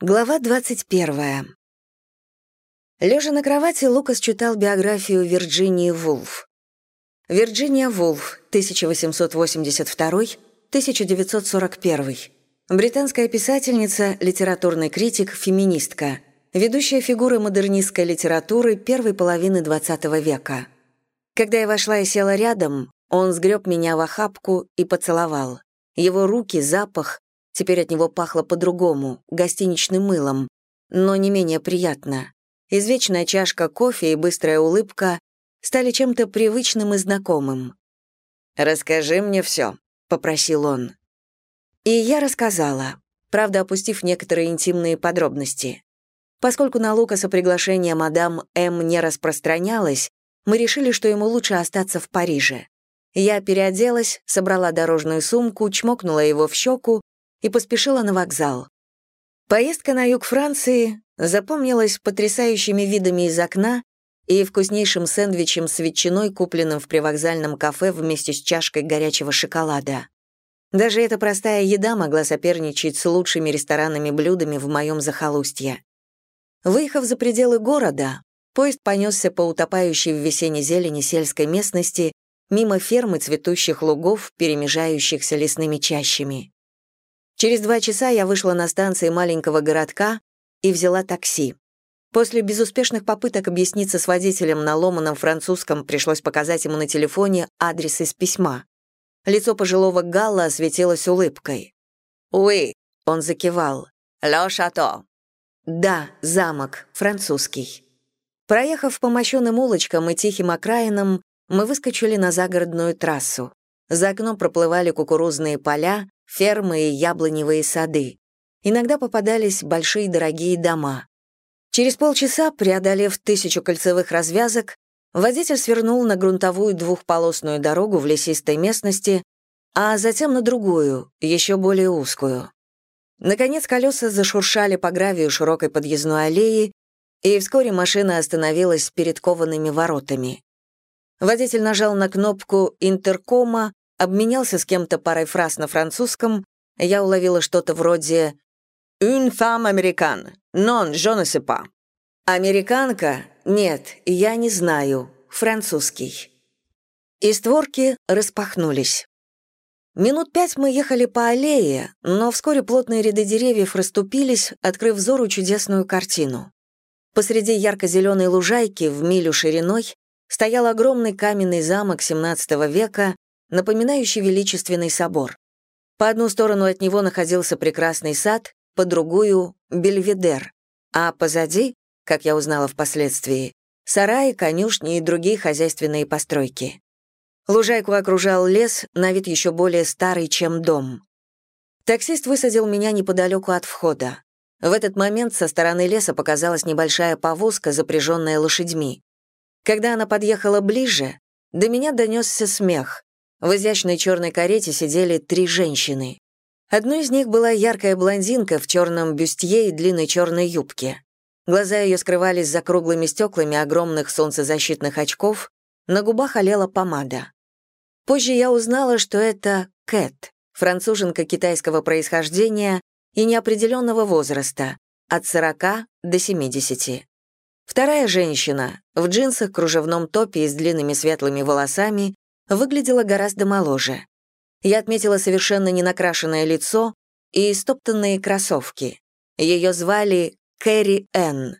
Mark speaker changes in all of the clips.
Speaker 1: Глава 21. Лежа на кровати, Лукас читал биографию Вирджинии Вулф. Вирджиния Вулф, 1882-1941. Британская писательница, литературный критик, феминистка. Ведущая фигура модернистской литературы первой половины XX века. Когда я вошла и села рядом, он сгреб меня в охапку и поцеловал. Его руки, запах, Теперь от него пахло по-другому, гостиничным мылом, но не менее приятно. Извечная чашка кофе и быстрая улыбка стали чем-то привычным и знакомым. «Расскажи мне все», — попросил он. И я рассказала, правда, опустив некоторые интимные подробности. Поскольку на Лукаса приглашение мадам М не распространялось, мы решили, что ему лучше остаться в Париже. Я переоделась, собрала дорожную сумку, чмокнула его в щеку и поспешила на вокзал. Поездка на юг Франции запомнилась потрясающими видами из окна и вкуснейшим сэндвичем с ветчиной, купленным в привокзальном кафе вместе с чашкой горячего шоколада. Даже эта простая еда могла соперничать с лучшими ресторанными блюдами в моем захолустье. Выехав за пределы города, поезд понесся по утопающей в весенней зелени сельской местности мимо фермы цветущих лугов, перемежающихся лесными чащами. Через два часа я вышла на станции маленького городка и взяла такси. После безуспешных попыток объясниться с водителем на ломаном французском пришлось показать ему на телефоне адрес из письма. Лицо пожилого Галла осветилось улыбкой. «Уи», — он закивал. «Ле шато». «Да, замок, французский». Проехав по мощенным улочкам и тихим окраинам, мы выскочили на загородную трассу. За окном проплывали кукурузные поля, фермы и яблоневые сады. Иногда попадались большие дорогие дома. Через полчаса, преодолев тысячу кольцевых развязок, водитель свернул на грунтовую двухполосную дорогу в лесистой местности, а затем на другую, еще более узкую. Наконец колеса зашуршали по гравию широкой подъездной аллеи, и вскоре машина остановилась перед коваными воротами. Водитель нажал на кнопку интеркома, обменялся с кем-то парой фраз на французском, я уловила что-то вроде «Une femme américaine, non, je ne sais pas». «Американка? Нет, я не знаю. Французский». И створки распахнулись. Минут пять мы ехали по аллее, но вскоре плотные ряды деревьев расступились, открыв взору чудесную картину. Посреди ярко-зеленой лужайки в милю шириной стоял огромный каменный замок XVII века напоминающий величественный собор. По одну сторону от него находился прекрасный сад, по другую — бельведер, а позади, как я узнала впоследствии, сараи, конюшни и другие хозяйственные постройки. Лужайку окружал лес, на вид еще более старый, чем дом. Таксист высадил меня неподалеку от входа. В этот момент со стороны леса показалась небольшая повозка, запряженная лошадьми. Когда она подъехала ближе, до меня донесся смех. В изящной черной карете сидели три женщины. Одной из них была яркая блондинка в черном бюстье и длинной черной юбке. Глаза ее скрывались за круглыми стеклами огромных солнцезащитных очков, на губах олела помада. Позже я узнала, что это Кэт, француженка китайского происхождения и неопределенного возраста, от 40 до 70. Вторая женщина, в джинсах, кружевном топе и с длинными светлыми волосами, выглядела гораздо моложе. Я отметила совершенно ненакрашенное лицо и стоптанные кроссовки. Ее звали Кэрри Энн.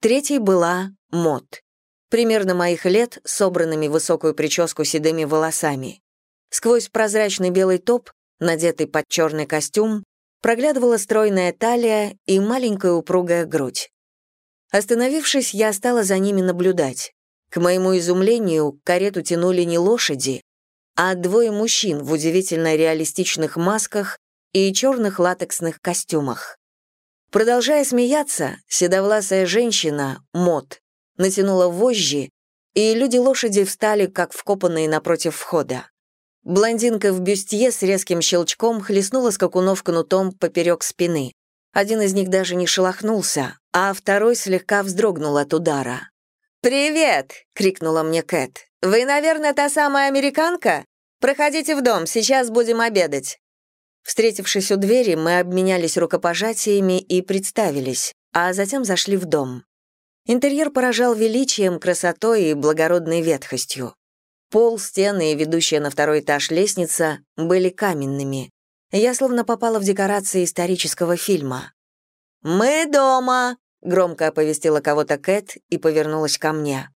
Speaker 1: Третьей была Мот. Примерно моих лет, собранными в высокую прическу седыми волосами. Сквозь прозрачный белый топ, надетый под черный костюм, проглядывала стройная талия и маленькая упругая грудь. Остановившись, я стала за ними наблюдать. К моему изумлению, карету тянули не лошади, а двое мужчин в удивительно реалистичных масках и черных латексных костюмах. Продолжая смеяться, седовласая женщина, Мот, натянула вожжи, и люди-лошади встали, как вкопанные напротив входа. Блондинка в бюстье с резким щелчком хлестнула скакунов кнутом поперек спины. Один из них даже не шелохнулся, а второй слегка вздрогнул от удара. «Привет!» — крикнула мне Кэт. «Вы, наверное, та самая американка? Проходите в дом, сейчас будем обедать». Встретившись у двери, мы обменялись рукопожатиями и представились, а затем зашли в дом. Интерьер поражал величием, красотой и благородной ветхостью. Пол, стены и ведущая на второй этаж лестница были каменными. Я словно попала в декорации исторического фильма. «Мы дома!» — громко оповестила кого-то Кэт и повернулась ко мне.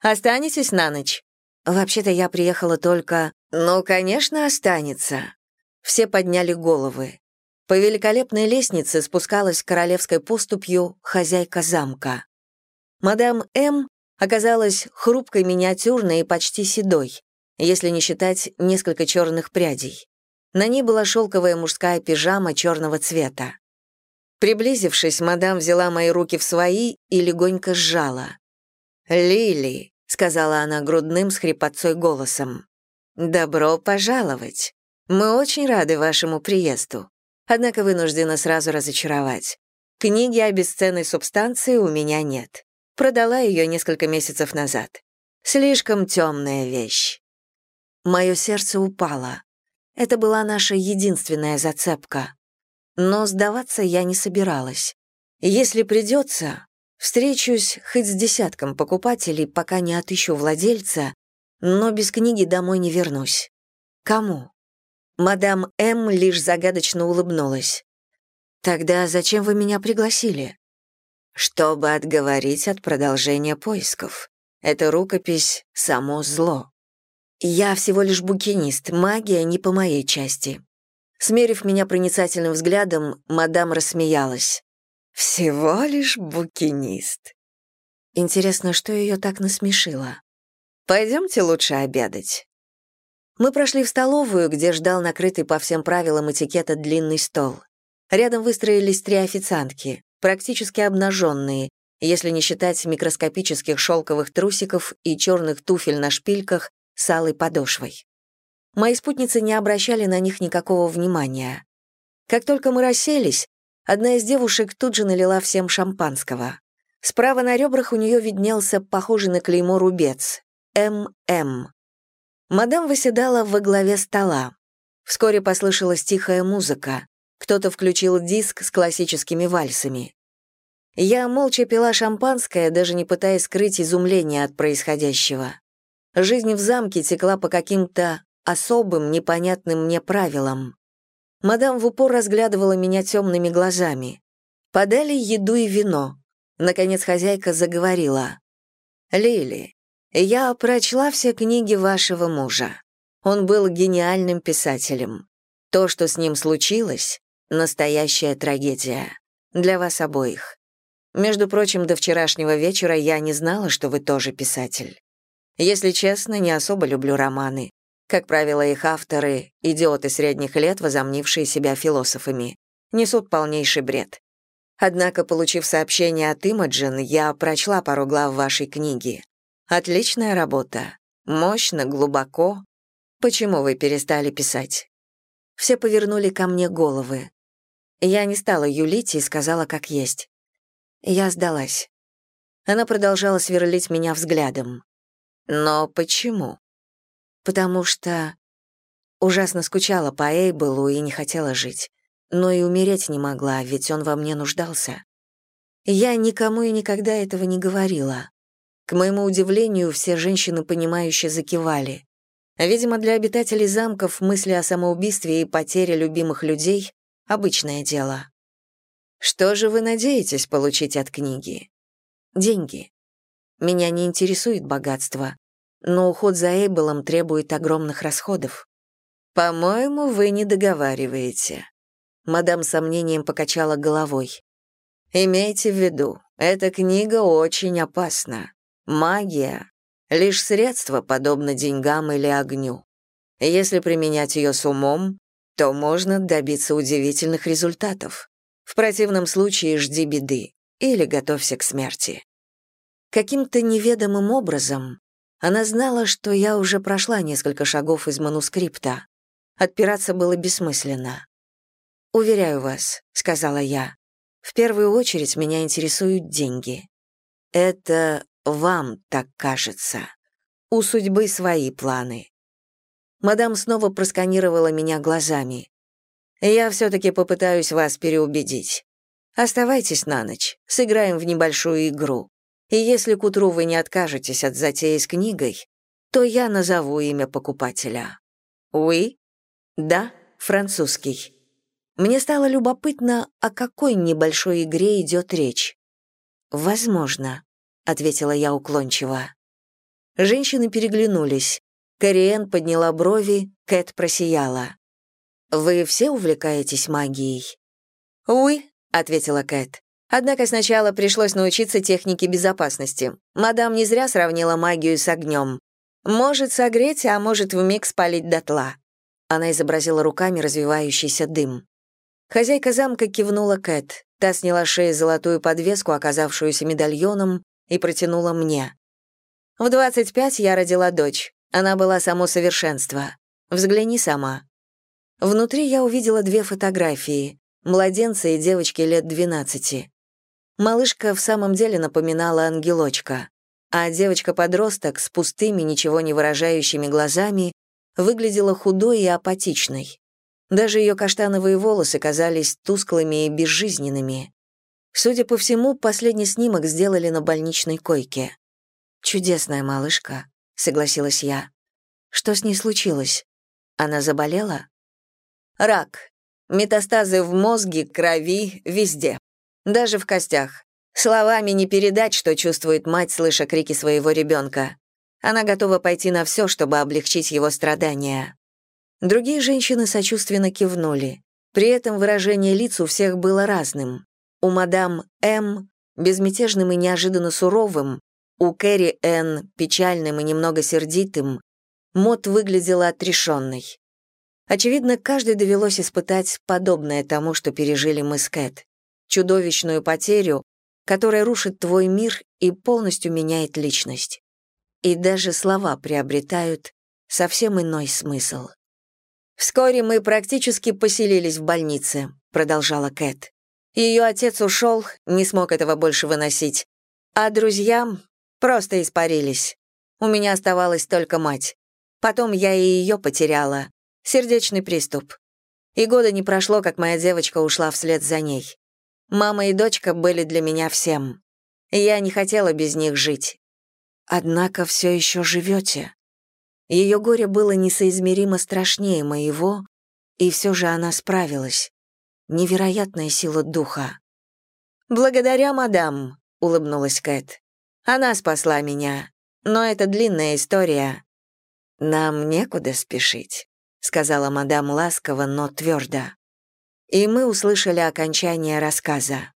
Speaker 1: «Останетесь на ночь?» «Вообще-то я приехала только...» «Ну, конечно, останется». Все подняли головы. По великолепной лестнице спускалась королевской поступью хозяйка замка. Мадам М. оказалась хрупкой, миниатюрной и почти седой, если не считать несколько черных прядей. На ней была шелковая мужская пижама черного цвета. Приблизившись, мадам взяла мои руки в свои и легонько сжала. «Лили», — сказала она грудным с хрипотцой голосом, — «добро пожаловать. Мы очень рады вашему приезду. Однако вынуждена сразу разочаровать. Книги о бесценной субстанции у меня нет. Продала ее несколько месяцев назад. Слишком темная вещь». Мое сердце упало. Это была наша единственная зацепка. Но сдаваться я не собиралась. Если придется, встречусь хоть с десятком покупателей, пока не отыщу владельца, но без книги домой не вернусь. Кому? Мадам М. лишь загадочно улыбнулась. «Тогда зачем вы меня пригласили?» «Чтобы отговорить от продолжения поисков. Эта рукопись — само зло. Я всего лишь букинист, магия не по моей части. Смерив меня проницательным взглядом, мадам рассмеялась. «Всего лишь букинист». Интересно, что ее так насмешило. «Пойдемте лучше обедать». Мы прошли в столовую, где ждал накрытый по всем правилам этикета длинный стол. Рядом выстроились три официантки, практически обнаженные, если не считать микроскопических шелковых трусиков и черных туфель на шпильках с алой подошвой. Мои спутницы не обращали на них никакого внимания. Как только мы расселись, одна из девушек тут же налила всем шампанского. Справа на ребрах у нее виднелся похожий на клеймо рубец — ММ. Мадам выседала во главе стола. Вскоре послышалась тихая музыка. Кто-то включил диск с классическими вальсами. Я молча пила шампанское, даже не пытаясь скрыть изумление от происходящего. Жизнь в замке текла по каким-то особым, непонятным мне правилам. Мадам в упор разглядывала меня темными глазами. Подали еду и вино. Наконец хозяйка заговорила. «Лили, я прочла все книги вашего мужа. Он был гениальным писателем. То, что с ним случилось, — настоящая трагедия. Для вас обоих. Между прочим, до вчерашнего вечера я не знала, что вы тоже писатель. Если честно, не особо люблю романы. Как правило, их авторы — идиоты средних лет, возомнившие себя философами. Несут полнейший бред. Однако, получив сообщение от Имаджин, я прочла пару глав вашей книги. Отличная работа. Мощно, глубоко. Почему вы перестали писать? Все повернули ко мне головы. Я не стала юлить и сказала, как есть. Я сдалась. Она продолжала сверлить меня взглядом. Но почему? Потому что ужасно скучала по Эйблу и не хотела жить. Но и умереть не могла, ведь он во мне нуждался. Я никому и никогда этого не говорила. К моему удивлению, все женщины, понимающе закивали. Видимо, для обитателей замков мысли о самоубийстве и потере любимых людей — обычное дело. Что же вы надеетесь получить от книги? Деньги. Меня не интересует богатство но уход за Эйблом требует огромных расходов. По-моему, вы не договариваете. Мадам сомнением покачала головой. Имейте в виду, эта книга очень опасна. Магия — лишь средство, подобно деньгам или огню. Если применять ее с умом, то можно добиться удивительных результатов. В противном случае жди беды или готовься к смерти. Каким-то неведомым образом она знала, что я уже прошла несколько шагов из манускрипта. Отпираться было бессмысленно. «Уверяю вас», — сказала я, — «в первую очередь меня интересуют деньги. Это вам так кажется. У судьбы свои планы». Мадам снова просканировала меня глазами. Я все-таки попытаюсь вас переубедить. Оставайтесь на ночь, сыграем в небольшую игру. И если к утру вы не откажетесь от затеи с книгой, то я назову имя покупателя. Уи? Да, французский. Мне стало любопытно, о какой небольшой игре идет речь. «Возможно», — ответила я уклончиво. Женщины переглянулись. Кориэн подняла брови, Кэт просияла. «Вы все увлекаетесь магией?» «Уи», — ответила Кэт. «Однако сначала пришлось научиться технике безопасности. Мадам не зря сравнила магию с огнем. Может согреть, а может вмиг спалить дотла». Она изобразила руками развивающийся дым. Хозяйка замка кивнула Кэт. Та сняла с золотую подвеску, оказавшуюся медальоном, и протянула мне. В 25 я родила дочь. Она была само совершенство. Взгляни сама. Внутри я увидела две фотографии — младенца и девочки лет 12. Малышка в самом деле напоминала ангелочка, а девочка-подросток с пустыми, ничего не выражающими глазами выглядела худой и апатичной. Даже ее каштановые волосы казались тусклыми и безжизненными. Судя по всему, последний снимок сделали на больничной койке. «Чудесная малышка», — согласилась я. «Что с ней случилось? Она заболела?» «Рак. Метастазы в мозге, крови, везде. Даже в костях. Словами не передать, что чувствует мать, слыша крики своего ребенка. Она готова пойти на все, чтобы облегчить его страдания». Другие женщины сочувственно кивнули. При этом выражение лиц у всех было разным. У мадам М. безмятежным и неожиданно суровым, у Кэрри Энн, печальным и немного сердитым, Мот выглядела отрешенной. Очевидно, каждой довелось испытать подобное тому, что пережили мы с Кэт. Чудовищную потерю, которая рушит твой мир и полностью меняет личность. И даже слова приобретают совсем иной смысл. «Вскоре мы практически поселились в больнице», — продолжала Кэт. Ее отец ушел, не смог этого больше выносить. А друзьям Просто испарились. У меня оставалась только мать. Потом я и ее потеряла. Сердечный приступ. И года не прошло, как моя девочка ушла вслед за ней. Мама и дочка были для меня всем. Я не хотела без них жить. Однако все еще живете. Ее горе было несоизмеримо страшнее моего, и все же она справилась. Невероятная сила духа. «Благодаря мадам», — улыбнулась Кэт. Она спасла меня. Но это длинная история. Нам некуда спешить, сказала мадам ласково, но твердо. И мы услышали окончание рассказа.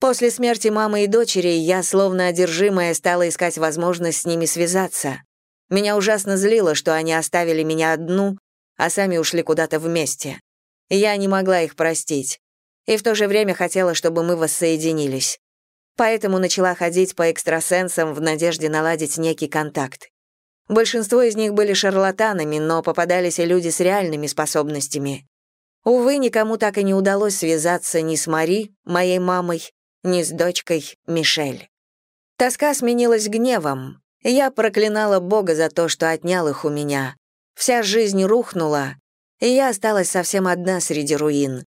Speaker 1: После смерти мамы и дочери я, словно одержимая, стала искать возможность с ними связаться. Меня ужасно злило, что они оставили меня одну, а сами ушли куда-то вместе. Я не могла их простить. И в то же время хотела, чтобы мы воссоединились поэтому начала ходить по экстрасенсам в надежде наладить некий контакт. Большинство из них были шарлатанами, но попадались и люди с реальными способностями. Увы, никому так и не удалось связаться ни с Мари, моей мамой, ни с дочкой Мишель. Тоска сменилась гневом. Я проклинала Бога за то, что отнял их у меня. Вся жизнь рухнула, и я осталась совсем одна среди руин.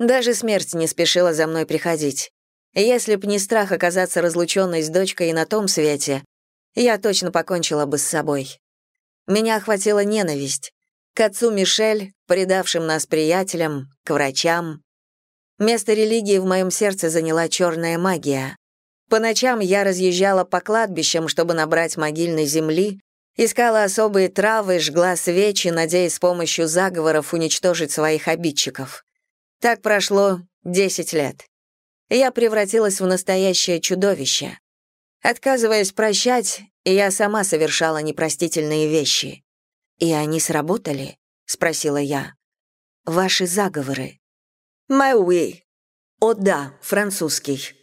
Speaker 1: Даже смерть не спешила за мной приходить. Если б не страх оказаться разлученной с дочкой и на том свете, я точно покончила бы с собой. Меня охватила ненависть. К отцу Мишель, предавшим нас приятелям, к врачам. Место религии в моем сердце заняла черная магия. По ночам я разъезжала по кладбищам, чтобы набрать могильной земли, искала особые травы, жгла свечи, надеясь с помощью заговоров уничтожить своих обидчиков. Так прошло 10 лет я превратилась в настоящее чудовище. Отказываясь прощать, я сама совершала непростительные вещи. «И они сработали?» — спросила я. «Ваши заговоры». «Мауи». «О да, французский».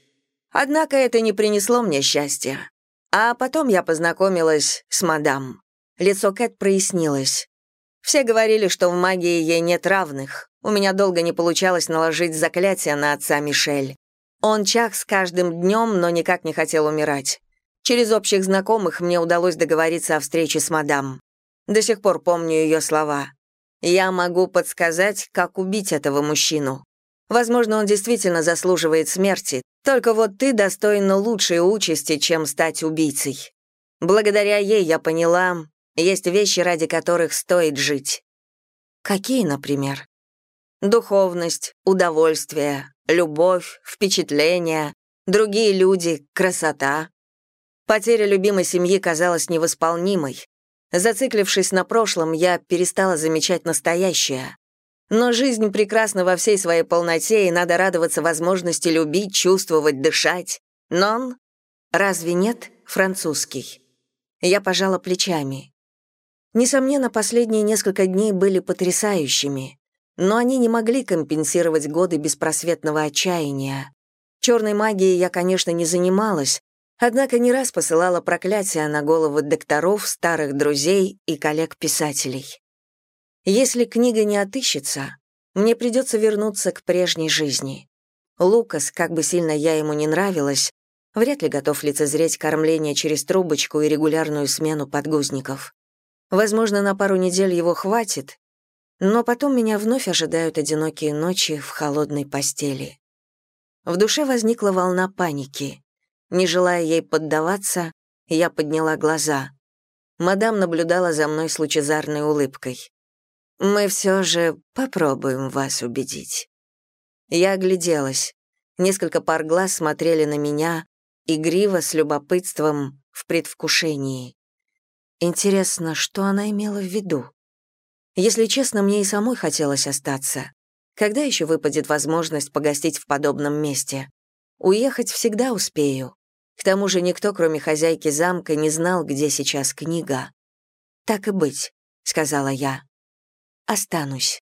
Speaker 1: Однако это не принесло мне счастья. А потом я познакомилась с мадам. Лицо Кэт прояснилось. Все говорили, что в магии ей нет равных. У меня долго не получалось наложить заклятие на отца Мишель. Он чах с каждым днем, но никак не хотел умирать. Через общих знакомых мне удалось договориться о встрече с мадам. До сих пор помню ее слова. Я могу подсказать, как убить этого мужчину. Возможно, он действительно заслуживает смерти, только вот ты достойна лучшей участи, чем стать убийцей. Благодаря ей я поняла, есть вещи, ради которых стоит жить. Какие, например? Духовность, удовольствие, любовь, впечатления, другие люди, красота. Потеря любимой семьи казалась невосполнимой. Зациклившись на прошлом, я перестала замечать настоящее. Но жизнь прекрасна во всей своей полноте, и надо радоваться возможности любить, чувствовать, дышать. Нон? Разве нет? Французский. Я пожала плечами. Несомненно, последние несколько дней были потрясающими, но они не могли компенсировать годы беспросветного отчаяния. Черной магией я, конечно, не занималась, однако не раз посылала проклятия на головы докторов, старых друзей и коллег-писателей. Если книга не отыщется, мне придется вернуться к прежней жизни. Лукас, как бы сильно я ему не нравилась, вряд ли готов лицезреть кормление через трубочку и регулярную смену подгузников. Возможно, на пару недель его хватит, но потом меня вновь ожидают одинокие ночи в холодной постели. В душе возникла волна паники. Не желая ей поддаваться, я подняла глаза. Мадам наблюдала за мной с лучезарной улыбкой. «Мы все же попробуем вас убедить». Я огляделась. Несколько пар глаз смотрели на меня, игриво, с любопытством, в предвкушении. Интересно, что она имела в виду? Если честно, мне и самой хотелось остаться. Когда еще выпадет возможность погостить в подобном месте? Уехать всегда успею. К тому же никто, кроме хозяйки замка, не знал, где сейчас книга. «Так и быть», — сказала я. «Останусь».